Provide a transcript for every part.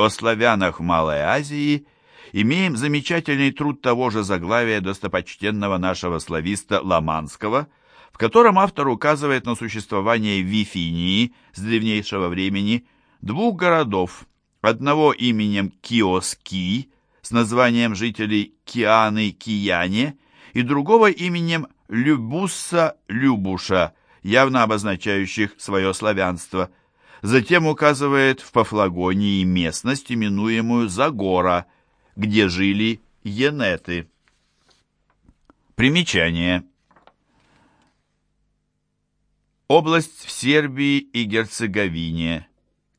о славянах в Малой Азии имеем замечательный труд того же заглавия достопочтенного нашего слависта Ламанского, в котором автор указывает на существование в Вифинии с древнейшего времени двух городов, одного именем Киоски с названием жителей Кианы-Кияне и другого именем Любусса-Любуша, явно обозначающих свое славянство. Затем указывает в Пафлагонии местность, именуемую Загора, где жили енеты. Примечание. Область в Сербии и Герцеговине.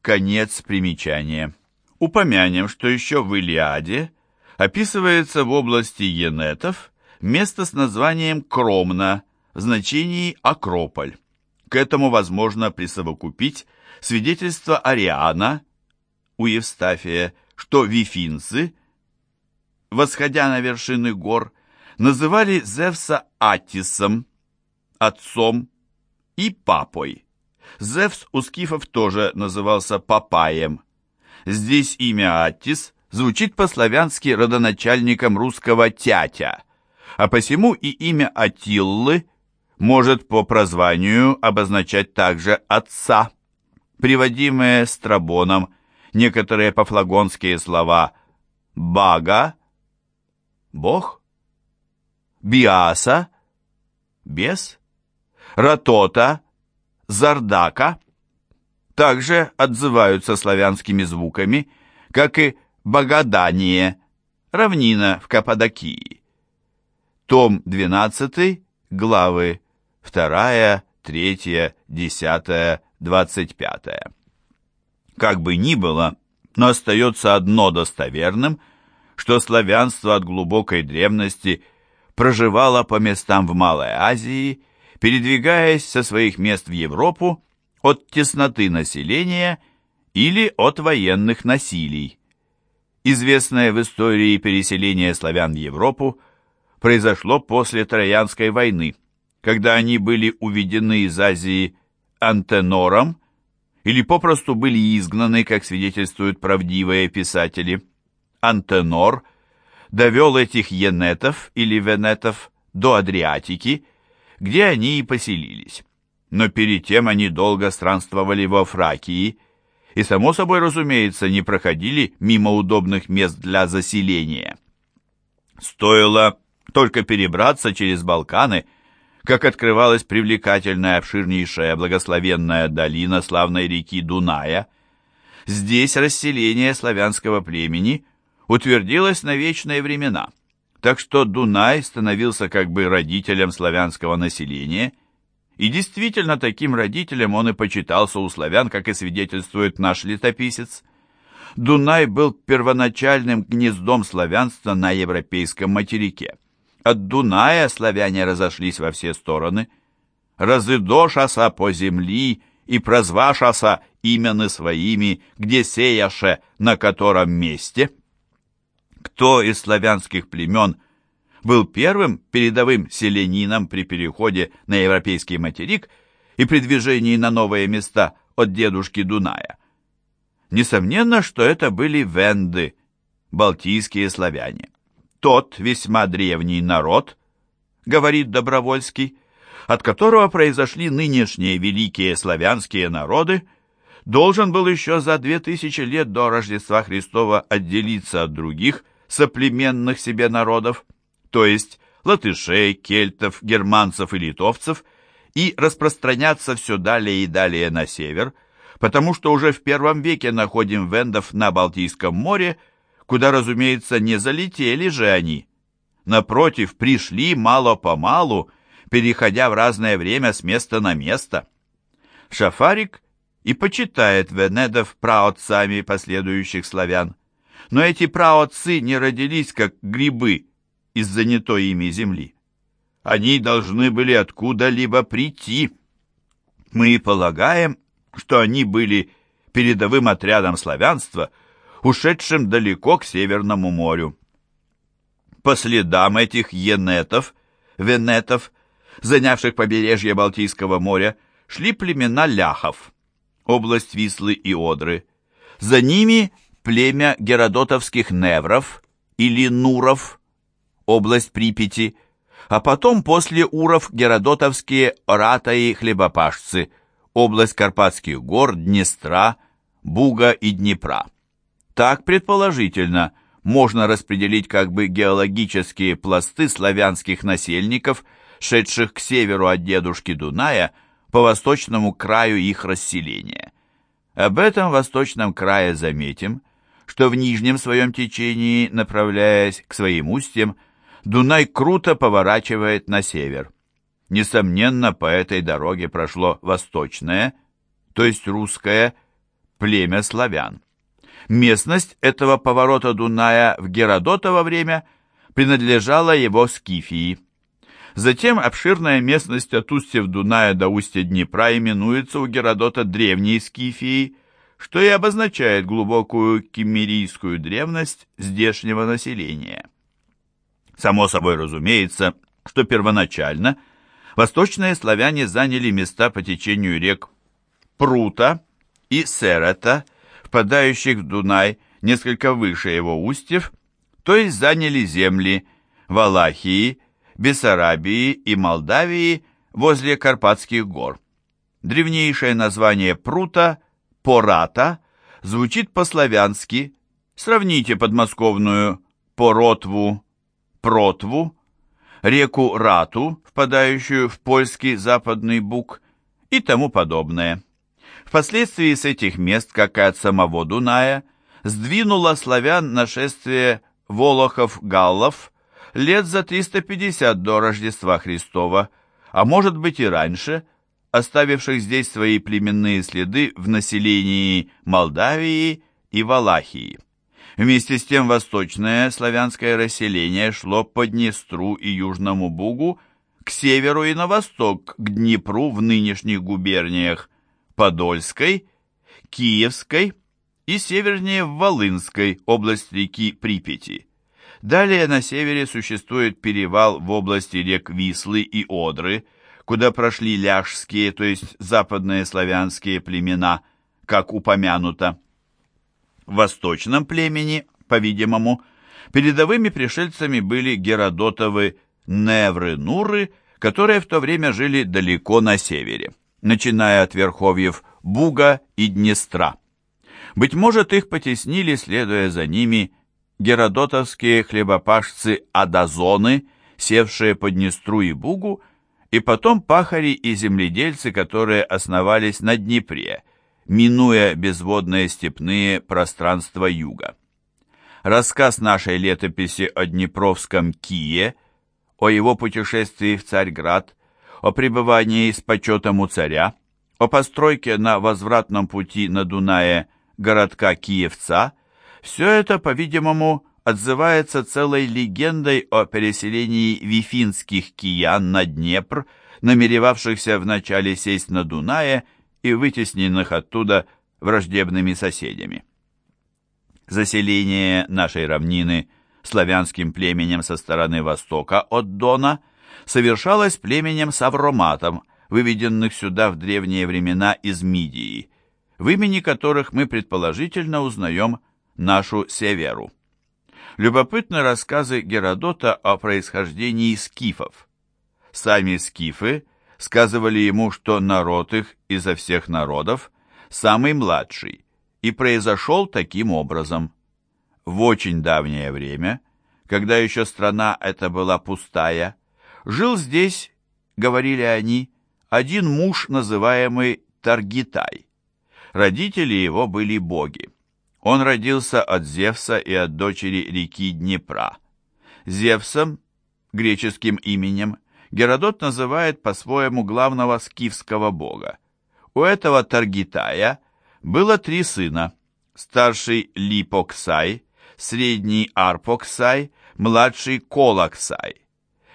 Конец примечания. Упомянем, что еще в Илиаде описывается в области енетов место с названием Кромна в значении Акрополь. К этому возможно присовокупить свидетельство Ариана у Евстафия, что вифинцы, восходя на вершины гор, называли Зевса Атисом, отцом и папой. Зевс у скифов тоже назывался Папаем. Здесь имя Аттис звучит по-славянски родоначальником русского тятя, а посему и имя Атиллы может по прозванию обозначать также отца. Приводимые Страбоном некоторые пофлагонские слова «бага» — «бог», «биаса» — «бес», «ратота» — «зардака» также отзываются славянскими звуками, как и «богодание», равнина в Каппадокии. Том 12, главы 2, 3, 10, 25. Как бы ни было, но остается одно достоверным, что славянство от глубокой древности проживало по местам в Малой Азии, передвигаясь со своих мест в Европу от тесноты населения или от военных насилий. Известное в истории переселение славян в Европу произошло после Троянской войны, когда они были уведены из Азии Антенором или попросту были изгнаны, как свидетельствуют правдивые писатели. Антенор довел этих енетов или венетов до Адриатики, где они и поселились. Но перед тем они долго странствовали во Фракии и, само собой разумеется, не проходили мимо удобных мест для заселения. Стоило только перебраться через Балканы – как открывалась привлекательная, обширнейшая, благословенная долина славной реки Дуная. Здесь расселение славянского племени утвердилось на вечные времена, так что Дунай становился как бы родителем славянского населения, и действительно таким родителем он и почитался у славян, как и свидетельствует наш летописец. Дунай был первоначальным гнездом славянства на европейском материке. От Дуная славяне разошлись во все стороны. Разыдошаса по земли и прозвашаса имены своими, где сеяше, на котором месте. Кто из славянских племен был первым передовым селенином при переходе на европейский материк и при движении на новые места от дедушки Дуная? Несомненно, что это были венды, балтийские славяне тот весьма древний народ, говорит Добровольский, от которого произошли нынешние великие славянские народы, должен был еще за две тысячи лет до Рождества Христова отделиться от других соплеменных себе народов, то есть латышей, кельтов, германцев и литовцев, и распространяться все далее и далее на север, потому что уже в первом веке находим вендов на Балтийском море, куда, разумеется, не залетели же они. Напротив, пришли мало-помалу, переходя в разное время с места на место. Шафарик и почитает Венедов праотцами последующих славян. Но эти праотцы не родились как грибы из занятой ими земли. Они должны были откуда-либо прийти. Мы полагаем, что они были передовым отрядом славянства – ушедшим далеко к Северному морю. По следам этих енетов, венетов, занявших побережье Балтийского моря, шли племена ляхов, область Вислы и Одры. За ними племя геродотовских невров или нуров, область Припяти, а потом после уров геродотовские ратаи-хлебопашцы, область Карпатских гор, Днестра, Буга и Днепра. Так, предположительно, можно распределить как бы геологические пласты славянских насельников, шедших к северу от дедушки Дуная, по восточному краю их расселения. Об этом восточном крае заметим, что в нижнем своем течении, направляясь к своим устьям, Дунай круто поворачивает на север. Несомненно, по этой дороге прошло восточное, то есть русское, племя славян. Местность этого поворота Дуная в Геродотово время принадлежала его Скифии. Затем обширная местность от устьев Дуная до устья Днепра именуется у Геродота Древней Скифией, что и обозначает глубокую кемерийскую древность здешнего населения. Само собой разумеется, что первоначально восточные славяне заняли места по течению рек Прута и Серета, впадающих в Дунай несколько выше его устьев, то есть заняли земли Валахии, Бессарабии и Молдавии возле Карпатских гор. Древнейшее название Прута, Пората, звучит по-славянски. Сравните подмосковную Поротву, Протву, реку Рату, впадающую в польский западный Буг и тому подобное. Впоследствии с этих мест, как и от самого Дуная, сдвинуло славян нашествие волохов-галлов лет за 350 до Рождества Христова, а может быть и раньше, оставивших здесь свои племенные следы в населении Молдавии и Валахии. Вместе с тем восточное славянское расселение шло по Днестру и Южному Бугу к северу и на восток, к Днепру в нынешних губерниях Подольской, Киевской и севернее в Волынской, область реки Припяти. Далее на севере существует перевал в области рек Вислы и Одры, куда прошли ляжские, то есть западные славянские племена, как упомянуто. В восточном племени, по-видимому, передовыми пришельцами были Геродотовы Невры-Нуры, которые в то время жили далеко на севере начиная от верховьев Буга и Днестра. Быть может, их потеснили, следуя за ними, геродотовские хлебопашцы-адазоны, севшие по Днестру и Бугу, и потом пахари и земледельцы, которые основались на Днепре, минуя безводные степные пространства юга. Рассказ нашей летописи о Днепровском Кие, о его путешествии в Царьград – о пребывании с почетом у царя, о постройке на возвратном пути на Дунае городка Киевца, все это, по-видимому, отзывается целой легендой о переселении вифинских киян на Днепр, намеревавшихся вначале сесть на Дунае и вытесненных оттуда враждебными соседями. Заселение нашей равнины славянским племенем со стороны востока от Дона – совершалось племенем Савроматом, выведенных сюда в древние времена из Мидии, в имени которых мы предположительно узнаем нашу Северу. Любопытны рассказы Геродота о происхождении скифов. Сами скифы сказывали ему, что народ их изо всех народов самый младший, и произошел таким образом. В очень давнее время, когда еще страна эта была пустая, Жил здесь, говорили они, один муж, называемый Таргитай. Родители его были боги. Он родился от Зевса и от дочери реки Днепра. Зевсом, греческим именем, Геродот называет по-своему главного скифского бога. У этого Таргитая было три сына. Старший Липоксай, средний Арпоксай, младший Колоксай.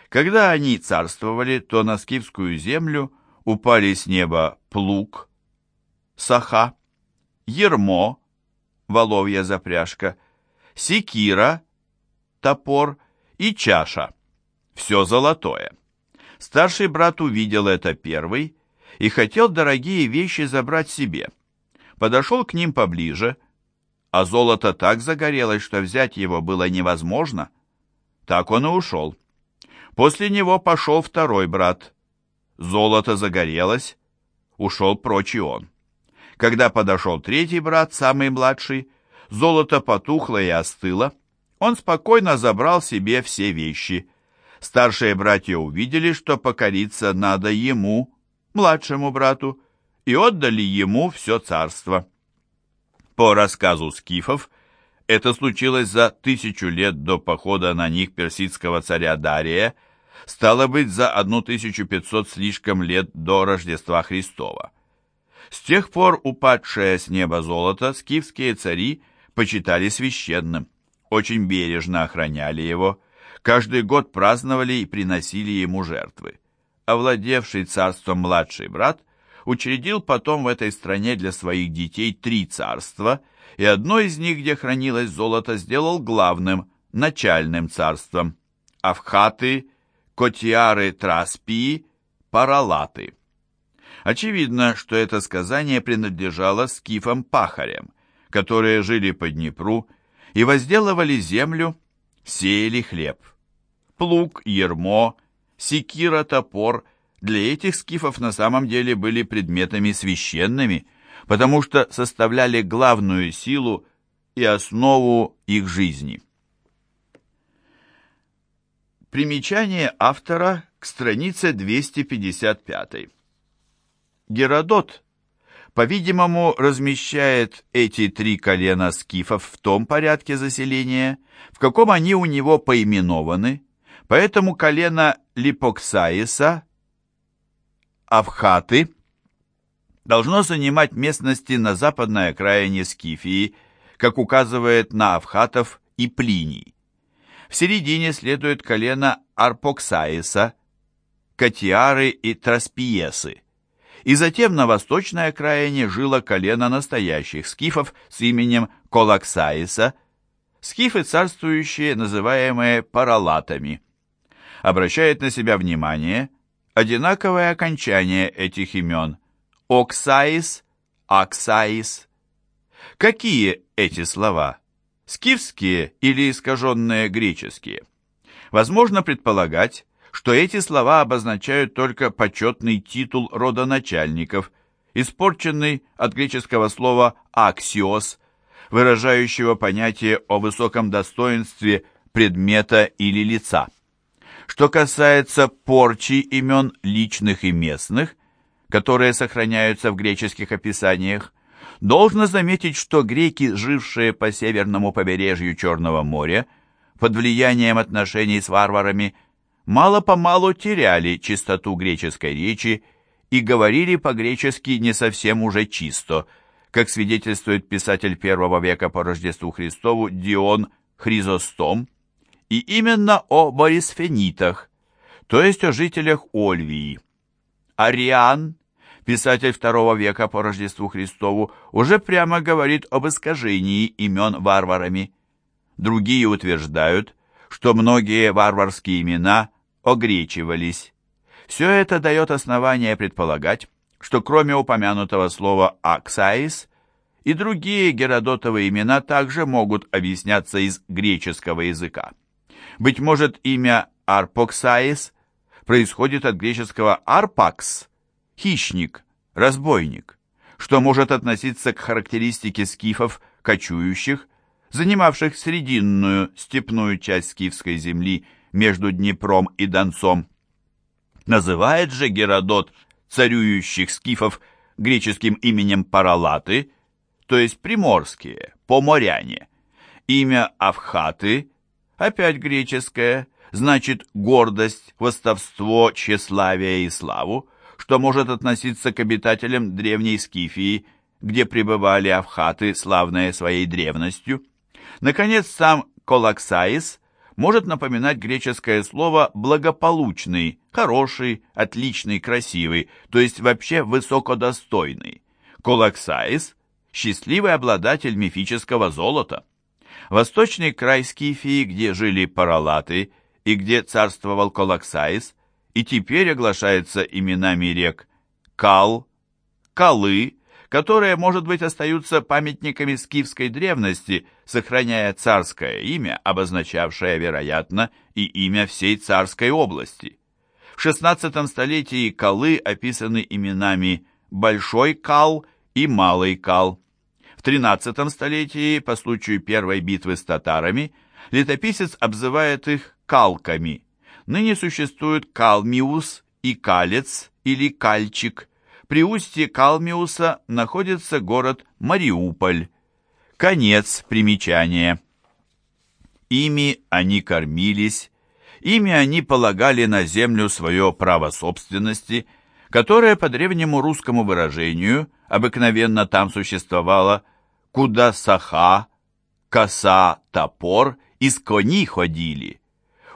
Когда они царствовали, то на скифскую землю упали с неба плуг, соха, ярмо, воловья запряжка, секира, топор и чаша. Все золотое. Старший брат увидел это первый и хотел дорогие вещи забрать себе. Подошел к ним поближе, а золото так загорелось, что взять его было невозможно. Так он и ушел. После него пошел второй брат. Золото загорелось, ушел прочь и он. Когда подошел третий брат, самый младший, золото потухло и остыло. Он спокойно забрал себе все вещи. Старшие братья увидели, что покориться надо ему, младшему брату, и отдали ему все царство. По рассказу скифов, это случилось за тысячу лет до похода на них персидского царя Дария, стало быть, за 1500 слишком лет до Рождества Христова. С тех пор упадшее с неба золото скифские цари почитали священным, очень бережно охраняли его, каждый год праздновали и приносили ему жертвы. Овладевший царством младший брат учредил потом в этой стране для своих детей три царства, и одно из них, где хранилось золото, сделал главным, начальным царством. Авхаты, Котиары Траспии, Паралаты. Очевидно, что это сказание принадлежало скифам-пахарям, которые жили по Днепру и возделывали землю, сеяли хлеб. Плуг, ермо, секира, топор – для этих скифов на самом деле были предметами священными, потому что составляли главную силу и основу их жизни. Примечание автора к странице 255. Геродот, по-видимому, размещает эти три колена скифов в том порядке заселения, в каком они у него поименованы, поэтому колено Липоксаиса Авхаты должно занимать местности на западной окраине Скифии, как указывает на Авхатов и Плиний. В середине следует колено Арпоксаиса, Катиары и Траспиесы. И затем на восточной окраине жило колено настоящих скифов с именем Колаксаиса, скифы царствующие, называемые паралатами. Обращает на себя внимание – одинаковое окончание этих имен – Оксаис, Аксаис. Какие эти слова? Скифские или искаженные греческие? Возможно предполагать, что эти слова обозначают только почетный титул родоначальников, испорченный от греческого слова «аксиос», выражающего понятие о высоком достоинстве предмета или лица. Что касается порчи имен личных и местных, которые сохраняются в греческих описаниях, должно заметить, что греки, жившие по северному побережью Черного моря, под влиянием отношений с варварами, мало-помалу теряли чистоту греческой речи и говорили по-гречески не совсем уже чисто, как свидетельствует писатель первого века по Рождеству Христову Дион Хризостом, и именно о борисфенитах, то есть о жителях Ольвии. Ариан, писатель второго века по Рождеству Христову, уже прямо говорит об искажении имен варварами. Другие утверждают, что многие варварские имена огречивались. Все это дает основание предполагать, что кроме упомянутого слова «аксаис», и другие геродотовые имена также могут объясняться из греческого языка. Быть может, имя Арпоксаис происходит от греческого «арпакс» – хищник, разбойник, что может относиться к характеристике скифов, кочующих, занимавших срединную степную часть скифской земли между Днепром и Донцом. Называет же Геродот царюющих скифов греческим именем Паралаты, то есть приморские, поморяне. Имя Авхаты опять греческое, значит гордость, восставство, тщеславие и славу, что может относиться к обитателям древней Скифии, где пребывали авхаты, славные своей древностью. Наконец, сам Колаксаис может напоминать греческое слово «благополучный», «хороший», «отличный», «красивый», то есть вообще «высокодостойный». Колаксаис – счастливый обладатель мифического золота. Восточный край Скифии, где жили паралаты и где царствовал Колаксаис, и теперь оглашается именами рек Кал, Калы, которые, может быть, остаются памятниками скифской древности, сохраняя царское имя, обозначавшее, вероятно, и имя всей царской области. В XVI столетии калы описаны именами Большой Кал и Малый Кал. В XIII столетии, по случаю первой битвы с татарами, летописец обзывает их калками. Ныне существует Калмиус и Калец или Кальчик – при устье Калмиуса находится город Мариуполь. Конец примечания. Ими они кормились, ими они полагали на землю свое право собственности, которое по древнему русскому выражению обыкновенно там существовало, куда саха, коса, топор из кони ходили.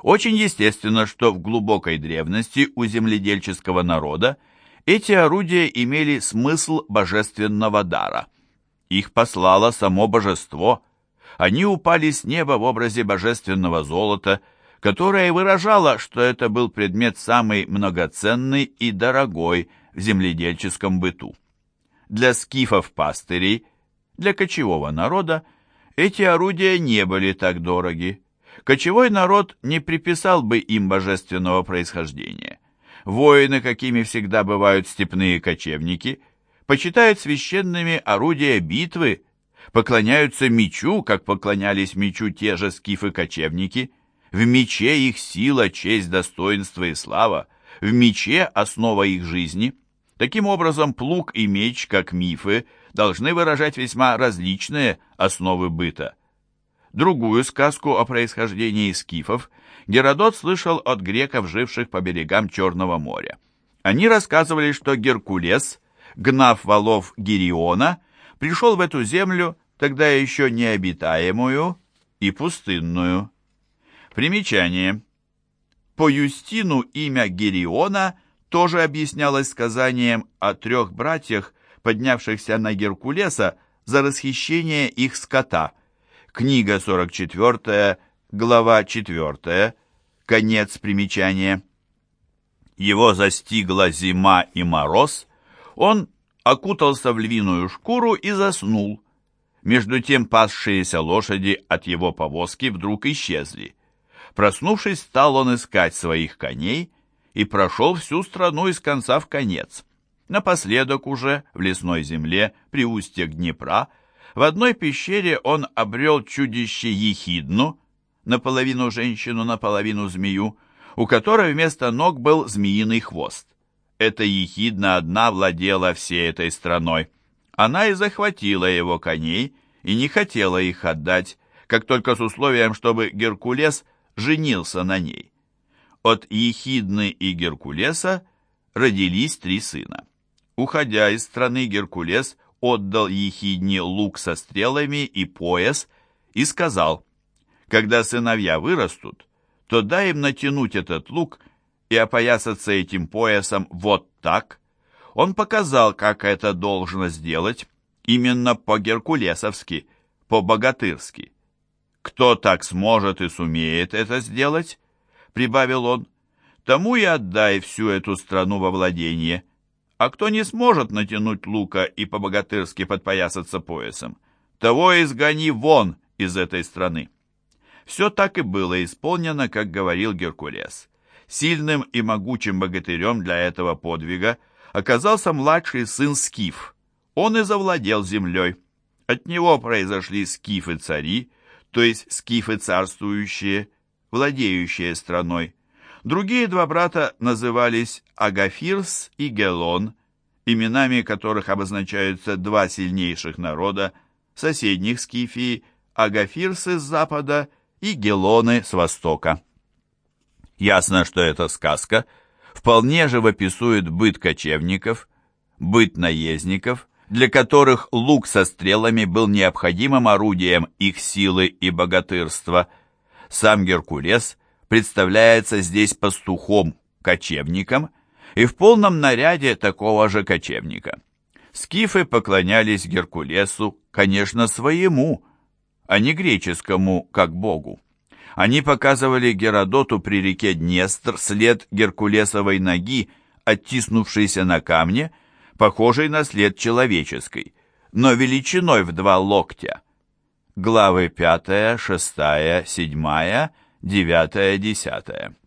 Очень естественно, что в глубокой древности у земледельческого народа эти орудия имели смысл божественного дара. Их послало само божество. Они упали с неба в образе божественного золота, которое выражало, что это был предмет самый многоценный и дорогой в земледельческом быту. Для скифов-пастырей, для кочевого народа, эти орудия не были так дороги. Кочевой народ не приписал бы им божественного происхождения. Воины, какими всегда бывают степные кочевники, почитают священными орудия битвы, поклоняются мечу, как поклонялись мечу те же скифы-кочевники. В мече их сила, честь, достоинство и слава, в мече основа их жизни. Таким образом, плуг и меч, как мифы, должны выражать весьма различные основы быта. Другую сказку о происхождении скифов Геродот слышал от греков, живших по берегам Черного моря. Они рассказывали, что Геркулес, гнав валов Гириона, пришел в эту землю, тогда еще необитаемую и пустынную. Примечание. По Юстину имя Гериона тоже объяснялось сказанием о трех братьях, поднявшихся на Геркулеса за расхищение их скота – Книга 44, глава 4, конец примечания. Его застигла зима и мороз, он окутался в львиную шкуру и заснул. Между тем пасшиеся лошади от его повозки вдруг исчезли. Проснувшись, стал он искать своих коней и прошел всю страну из конца в конец. Напоследок уже в лесной земле при устьях Днепра в одной пещере он обрел чудище Ехидну, наполовину женщину, наполовину змею, у которой вместо ног был змеиный хвост. Эта Ехидна одна владела всей этой страной. Она и захватила его коней, и не хотела их отдать, как только с условием, чтобы Геркулес женился на ней. От Ехидны и Геркулеса родились три сына. Уходя из страны, Геркулес отдал Ехидне лук со стрелами и пояс и сказал, «Когда сыновья вырастут, то дай им натянуть этот лук и опоясаться этим поясом вот так». Он показал, как это должно сделать, именно по-геркулесовски, по-богатырски. «Кто так сможет и сумеет это сделать?» — прибавил он. «Тому и отдай всю эту страну во владение» А кто не сможет натянуть лука и по-богатырски подпоясаться поясом, того изгони вон из этой страны. Все так и было исполнено, как говорил Геркулес. Сильным и могучим богатырем для этого подвига оказался младший сын Скиф. Он и завладел землей. От него произошли скифы-цари, то есть скифы царствующие, владеющие страной. Другие два брата назывались Агафирс и Гелон, именами которых обозначаются два сильнейших народа соседних Скифии, Агафирсы с запада и Гелоны с востока. Ясно, что эта сказка вполне живописует быт кочевников, быт наездников, для которых лук со стрелами был необходимым орудием их силы и богатырства. Сам Геркулес представляется здесь пастухом, кочевником и в полном наряде такого же кочевника. Скифы поклонялись Геркулесу, конечно, своему, а не греческому, как богу. Они показывали Геродоту при реке Днестр след геркулесовой ноги, оттиснувшейся на камне, похожей на след человеческой, но величиной в два локтя. Главы 5, 6, 7, 9, 10.